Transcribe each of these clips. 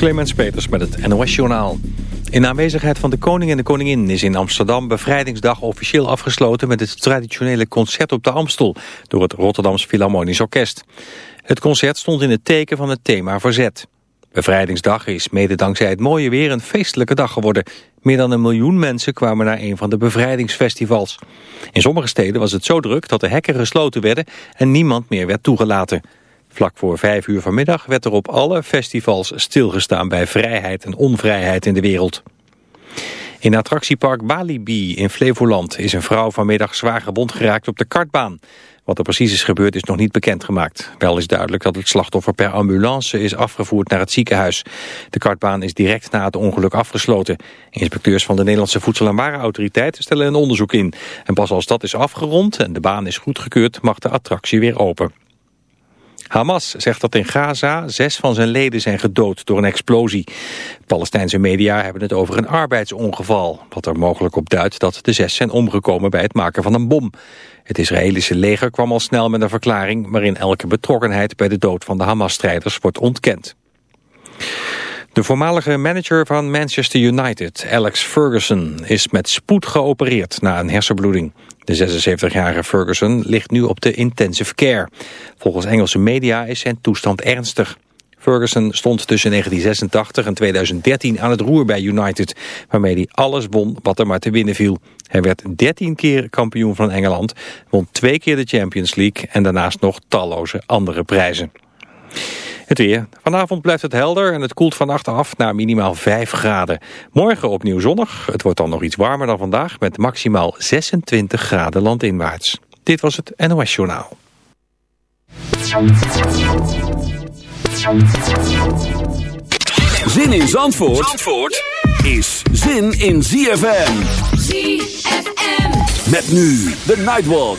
Clemens Peters met het NOS Journaal. In aanwezigheid van de koning en de koningin is in Amsterdam bevrijdingsdag officieel afgesloten met het traditionele concert op de Amstel door het Rotterdams Philharmonisch Orkest. Het concert stond in het teken van het thema verzet. Bevrijdingsdag is mede dankzij het mooie weer een feestelijke dag geworden. Meer dan een miljoen mensen kwamen naar een van de bevrijdingsfestivals. In sommige steden was het zo druk dat de hekken gesloten werden en niemand meer werd toegelaten. Vlak voor vijf uur vanmiddag werd er op alle festivals stilgestaan bij vrijheid en onvrijheid in de wereld. In attractiepark Walibi in Flevoland is een vrouw vanmiddag zwaar gewond geraakt op de kartbaan. Wat er precies is gebeurd is nog niet bekendgemaakt. Wel is duidelijk dat het slachtoffer per ambulance is afgevoerd naar het ziekenhuis. De kartbaan is direct na het ongeluk afgesloten. Inspecteurs van de Nederlandse Voedsel- en Warenautoriteit stellen een onderzoek in. En pas als dat is afgerond en de baan is goedgekeurd mag de attractie weer open. Hamas zegt dat in Gaza zes van zijn leden zijn gedood door een explosie. Palestijnse media hebben het over een arbeidsongeval. Wat er mogelijk op duidt dat de zes zijn omgekomen bij het maken van een bom. Het Israëlische leger kwam al snel met een verklaring... waarin elke betrokkenheid bij de dood van de Hamas-strijders wordt ontkend. De voormalige manager van Manchester United, Alex Ferguson, is met spoed geopereerd na een hersenbloeding. De 76-jarige Ferguson ligt nu op de intensive care. Volgens Engelse media is zijn toestand ernstig. Ferguson stond tussen 1986 en 2013 aan het roer bij United, waarmee hij alles won wat er maar te winnen viel. Hij werd 13 keer kampioen van Engeland, won twee keer de Champions League en daarnaast nog talloze andere prijzen. Het weer. Vanavond blijft het helder en het koelt vannacht af naar minimaal 5 graden. Morgen opnieuw zonnig. Het wordt dan nog iets warmer dan vandaag met maximaal 26 graden landinwaarts. Dit was het NOS Journaal. Zin in Zandvoort, Zandvoort is zin in ZFM. ZFM. Met nu de Nightwalk.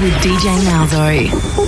With DJ Malzo.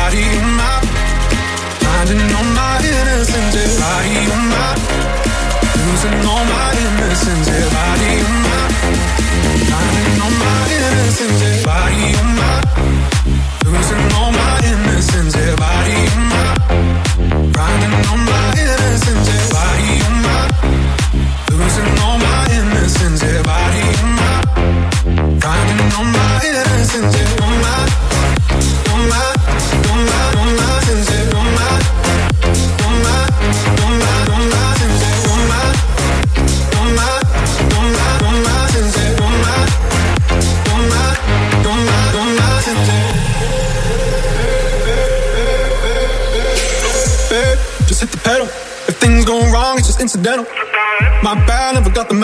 innocence. Yeah, body all my innocence. Losing all my innocence. Yeah, body my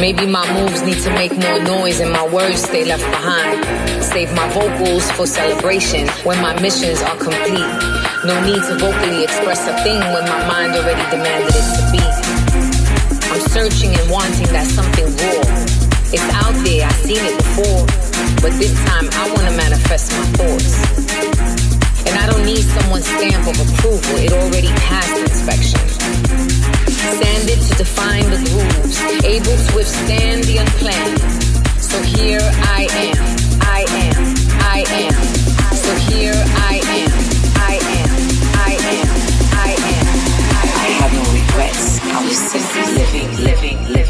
Maybe my moves need to make more noise and my words stay left behind. Save my vocals for celebration when my missions are complete. No need to vocally express a thing when my mind already demanded it to be. I'm searching and wanting that something raw. It's out there, I've seen it before. But this time I wanna manifest my thoughts. And I don't need someone's stamp of approval, it already passed inspection sanded to define the grooves, able to withstand the unplanned. So here I am, I am, I am. So here I am, I am, I am, I am. I have no regrets. I was simply living, living, living,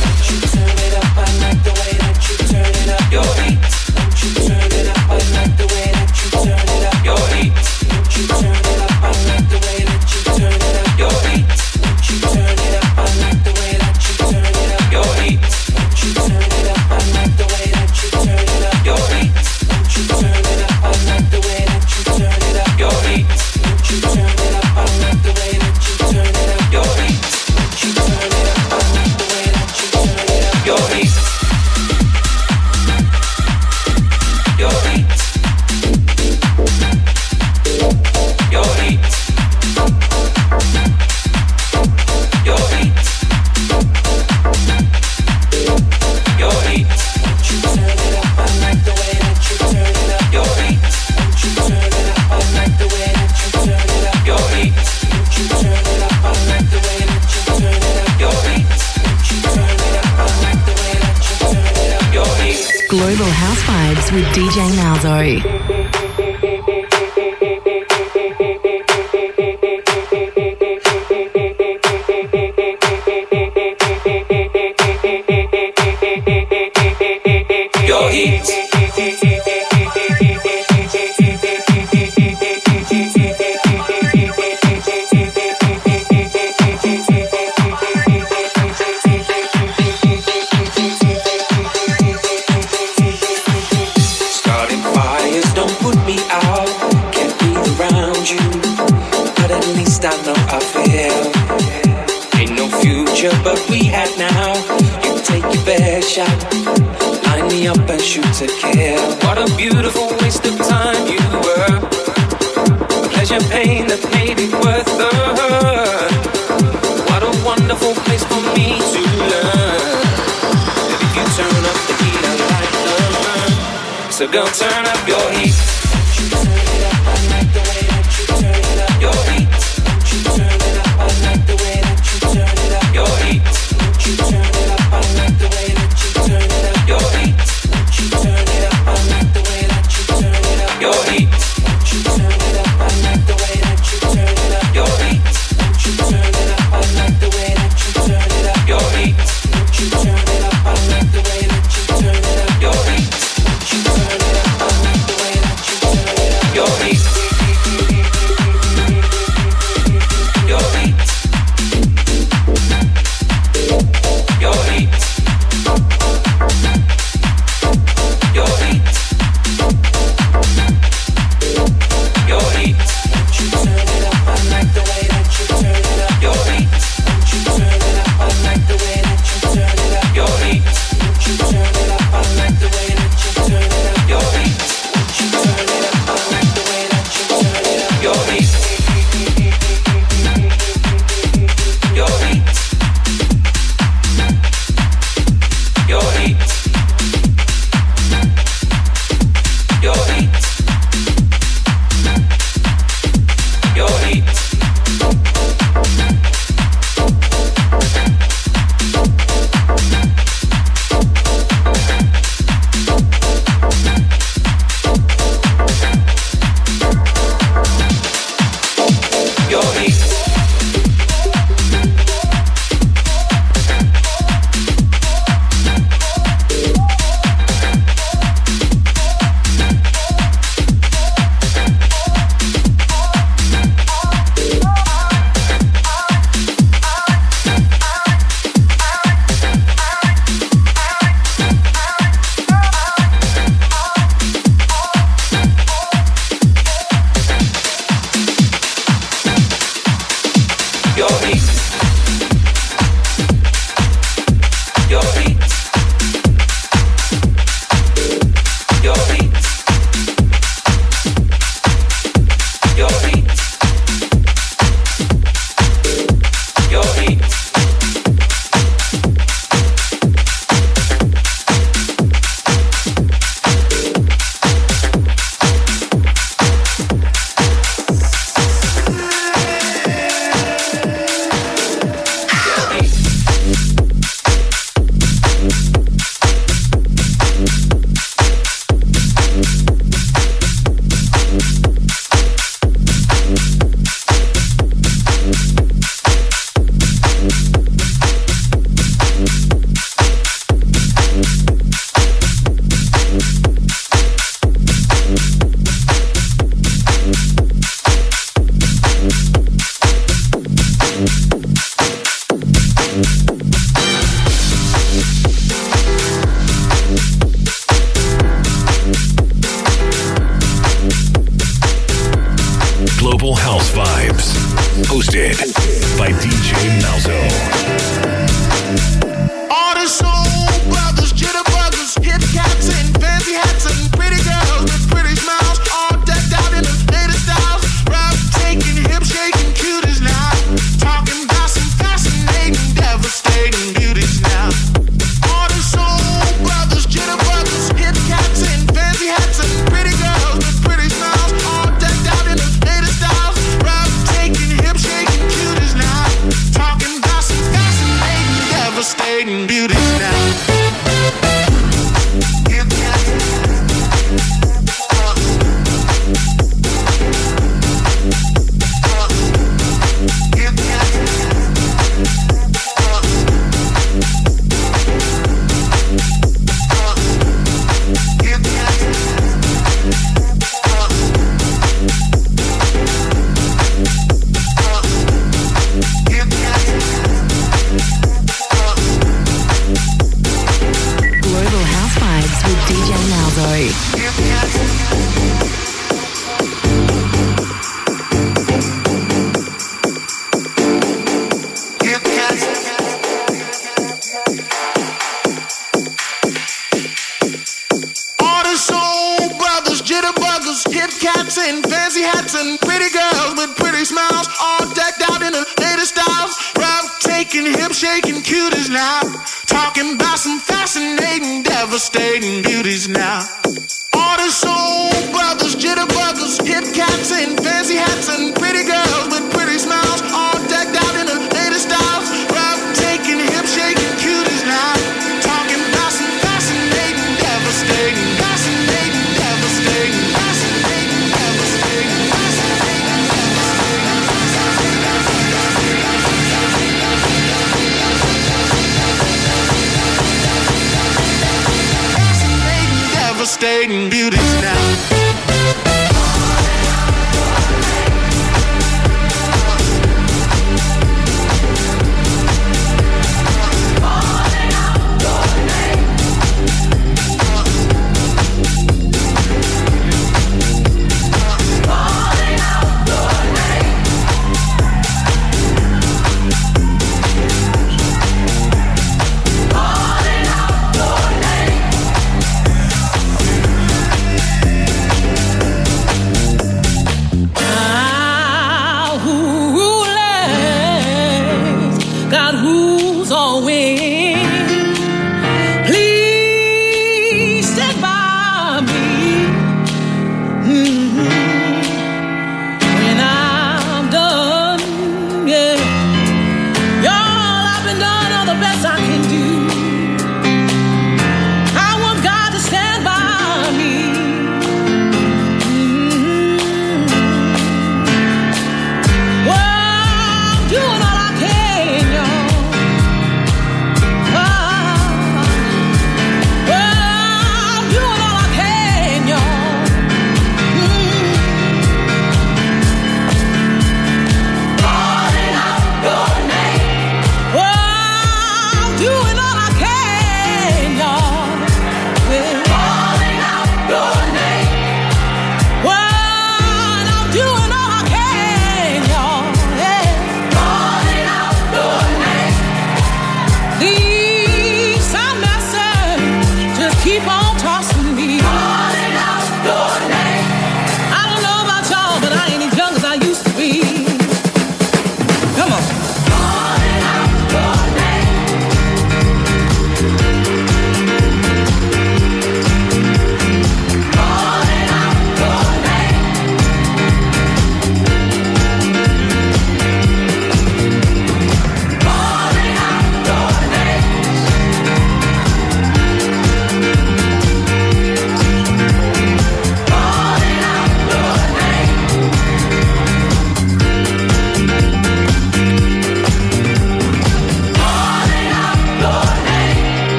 with DJ Malzo. shot. Line me up and shoot to kill. What a beautiful waste of time you were. Pleasure pain that made it worth the hurt. What a wonderful place for me to learn. That if you turn up the heat, I like the burn. So go turn up your heat. Hosted by DJ Malzo.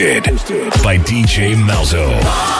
Hosted by DJ Malzo.